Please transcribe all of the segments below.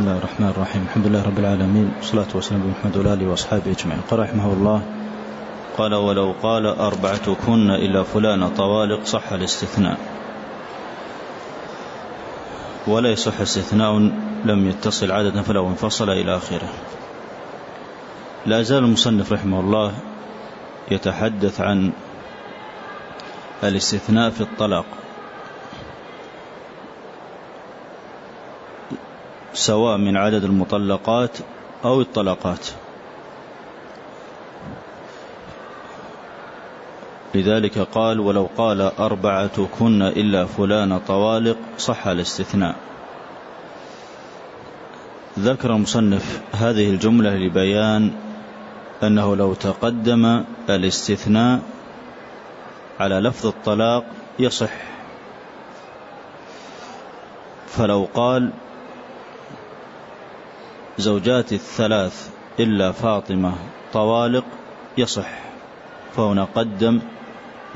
بسم الله الرحمن الرحيم الحمد لله رب العالمين والصلاة والسلام على محمد وآله وأصحابه أجمعين قال رحمه الله قال ولو قال أربعة كن إلا فلان طوالق صح الاستثناء ولا يصح استثناء لم يتصل عادة فلو انفصل إلى آخره لا زال المصنف رحمه الله يتحدث عن الاستثناء في الطلاق سواء من عدد المطلقات أو الطلقات. لذلك قال ولو قال أربعة كن إلا فلان طوالق صح الاستثناء. ذكر المصنف هذه الجملة لبيان أنه لو تقدم الاستثناء على لفظ الطلاق يصح. فلو قال زوجات الثلاث إلا فاطمة طوالق يصح فهنا قدم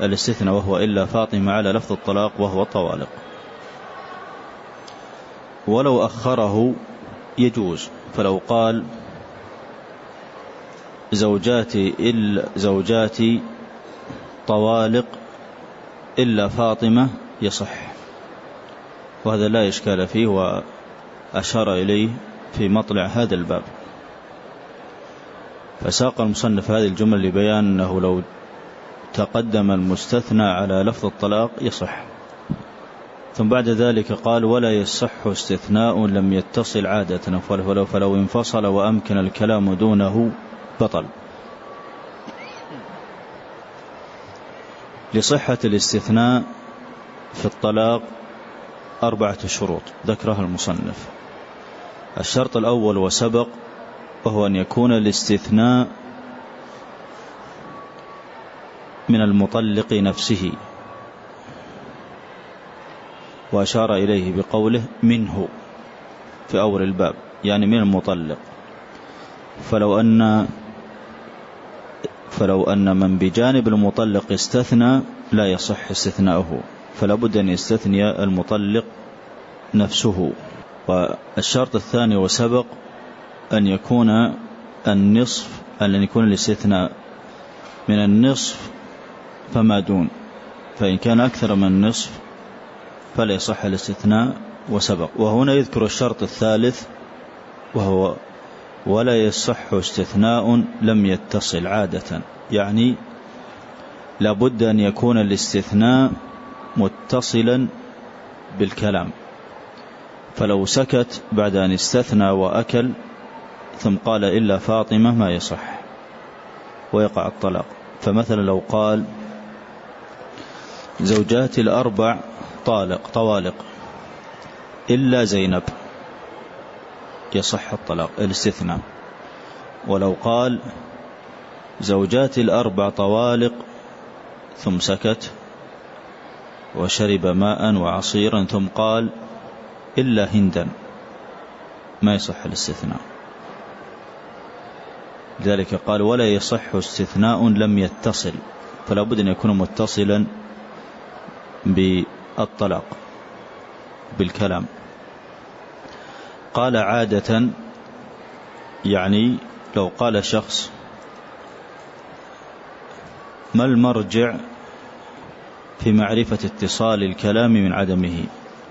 الاستثناء وهو إلا فاطمة على لفظ الطلاق وهو الطوالق ولو أخره يجوز فلو قال زوجاتي إلا زوجاتي طوالق إلا فاطمة يصح. وهذا لا إشكال فيه وأشار إليه في مطلع هذا الباب. فساق المصنف هذه الجملة لبيان أنه لو تقدم المستثنى على لفظ الطلاق يصح. ثم بعد ذلك قال ولا يصح استثناء لم يتصل عادة. فلو, فلو انفصل وأمكن الكلام دونه بطل. لصحة الاستثناء في الطلاق أربعة شروط ذكرها المصنف. الشرط الأول وسبق وهو أن يكون الاستثناء من المطلق نفسه. وأشار إليه بقوله منه في أول الباب يعني من المطلق. فلو أن فلو أن من بجانب المطلق استثنى لا يصح استثناؤه. فلا بد أن يستثني المطلق نفسه. والشرط الثاني وسبق أن يكون النصف أن يكون الاستثناء. من النصف فما دون فإن كان أكثر من النصف فلا يصح الاستثناء وسبق. وهنا يذكر الشرط الثالث وهو ولا يصح استثناء لم يتصل عادة. يعني لابد أن يكون الاستثناء متصلا بالكلام. فلو سكت بعد أن استثنى وأكل ثم قال إلا فاطمة ما يصح ويقع الطلاق. فمثلا لو قال زوجاتي الأربع طالق طوالق إلا زينب يصح الطلاق الاستثناء. ولو قال زوجاتي الأربع طوالق ثم سكت وشرب ماء وعصيرا ثم قال إلا هندا ما يصح الاستثناء. لذلك قال ولا يصح استثناء لم يتصل. فلا بد أن يكون متصلا بالطلاق بالكلام. قال عادة يعني لو قال شخص ما المرجع في معرفة اتصال الكلام من عدمه؟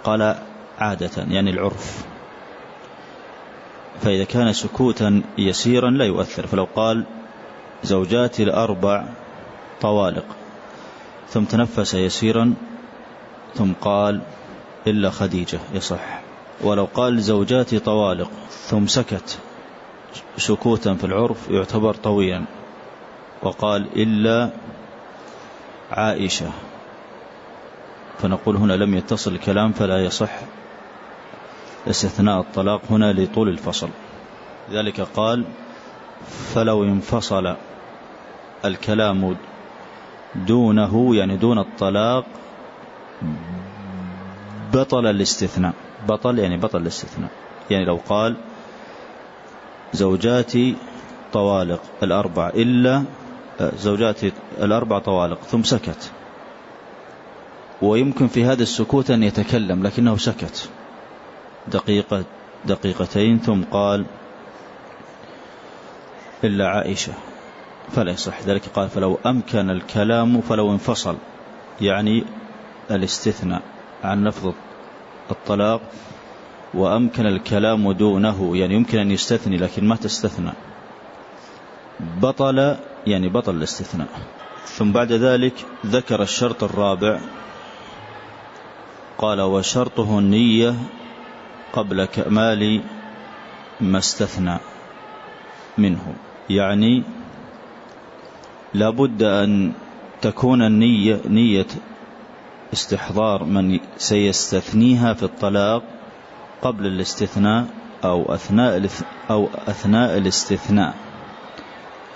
قال عادة يعني العرف. فإذا كان سكوتا يسيرا لا يؤثر. فلو قال زوجاتي الأربع طوالق ثم تنفس يسيرا ثم قال إلا خديجة يصح. ولو قال زوجاتي طوالق ثم سكت سكوتا في العرف يعتبر طويلا. وقال إلا عائشة. فنقول هنا لم يتصل الكلام فلا يصح. استثناء الطلاق هنا لطول الفصل. لذلك قال فلو انفصل الكلام دونه يعني دون الطلاق بطل الاستثناء. بطل يعني بطل الاستثناء. يعني لو قال زوجاتي طوالق الأربع إلا زوجاتي الأربع طوالق ثم سكت. ويمكن في هذا السكوت أن يتكلم لكنه سكت. دقيقة دقيقتين ثم قال إلا عائشة فلا يصح. ذلك قال فلو أمكن الكلام فلو انفصل. يعني الاستثناء عن لفظ الطلاق وأمكن الكلام دونه. يعني يمكن أن يستثني لكن ما تستثنى. بطل يعني بطل الاستثناء. ثم بعد ذلك ذكر الشرط الرابع. قال وشرطه النية قبل كمال ما استثنى منه. يعني لابد أن تكون النية نية استحضار من سيستثنيها في الطلاق قبل الاستثناء أو أثناء أو أثناء الاستثناء.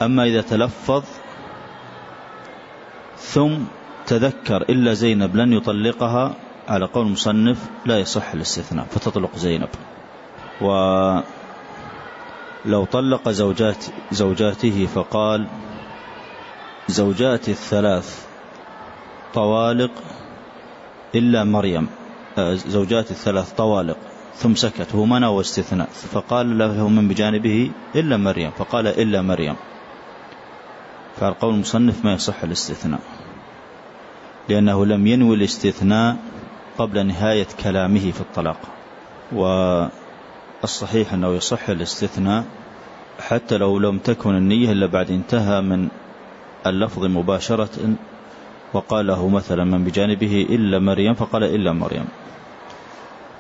أما إذا تلفظ ثم تذكر إلا زينب لن يطلقها على قول المصنف لا يصح الاستثناء فتطلق زينب. ولو طلق زوجات زوجاته فقال زوجاتي الثلاث طوالق إلا مريم. آه، زوجاتي الثلاث طوالق ثم سكت هو منع واستثناء فقال له من بجانبه إلا مريم فقال إلا مريم. فعلى قول المصنف ما يصح الاستثناء لأنه لم ينوي الاستثناء قبل نهاية كلامه في الطلاق. والصحيح أنه يصح الاستثناء حتى لو لم تكن النية إلا بعد انتهى من اللفظ مباشرة وقال له مثلا من بجانبه إلا مريم فقال إلا مريم.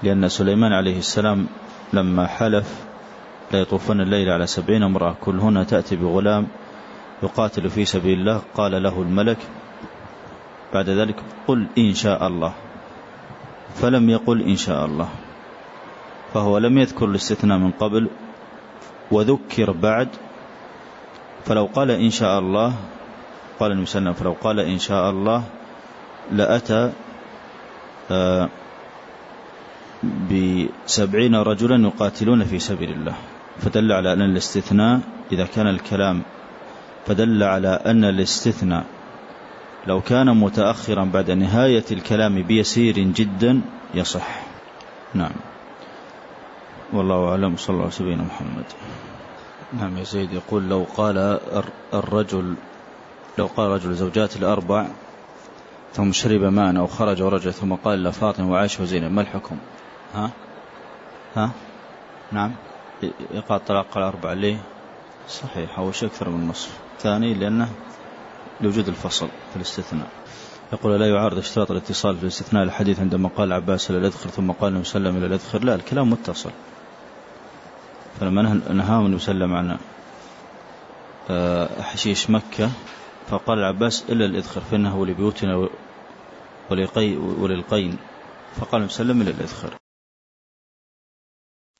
لأن سليمان عليه السلام لما حلف لا يطوفن الليل على سبعين امرأة كلهن تأتي بغلام يقاتل في سبيل الله قال له الملك بعد ذلك قل إن شاء الله. فلم يقل إن شاء الله فهو لم يذكر الاستثناء من قبل وذكر بعد فلو قال إن شاء الله قال وسلم فلو قال إن شاء الله لأتى آه، بسبعين رجلا يقاتلون في سبيل الله فدل على أن الاستثناء إذا كان الكلام فدل على أن الاستثناء لو كان متأخرا بعد نهاية الكلام بيسير جدا يصح. نعم. والله أعلم. صلى الله عليه وسلم محمد. نعم يا زيد يقول لو قال الرجل لو قال رجل زوجات الأربع ثم شرب ماء أو خرج ورجع ثم قال لفاطمة وعائشة وزينب ما الحكم؟ ها؟ ها؟ نعم. يقع الطلاق الأربع ليه؟ صحيح. أول شيء أكثر من نصف. ثاني لأنه لوجود الفصل في الاستثناء. يقول لا يعارض اشتراط الاتصال في الاستثناء الحديث عندما قال عباس إلى الأذخر ثم قال النبي صلى الله عليه وسلم إلى الأذخر. لا الكلام متصل. فلما نهاه النبي صلى الله عليه وسلم عن آه، حشيش مكة فقال العباس إلا الإذخر فإنه لبيوتنا وللقين. فقال النبي صلى الله عليه وسلم الإذخر.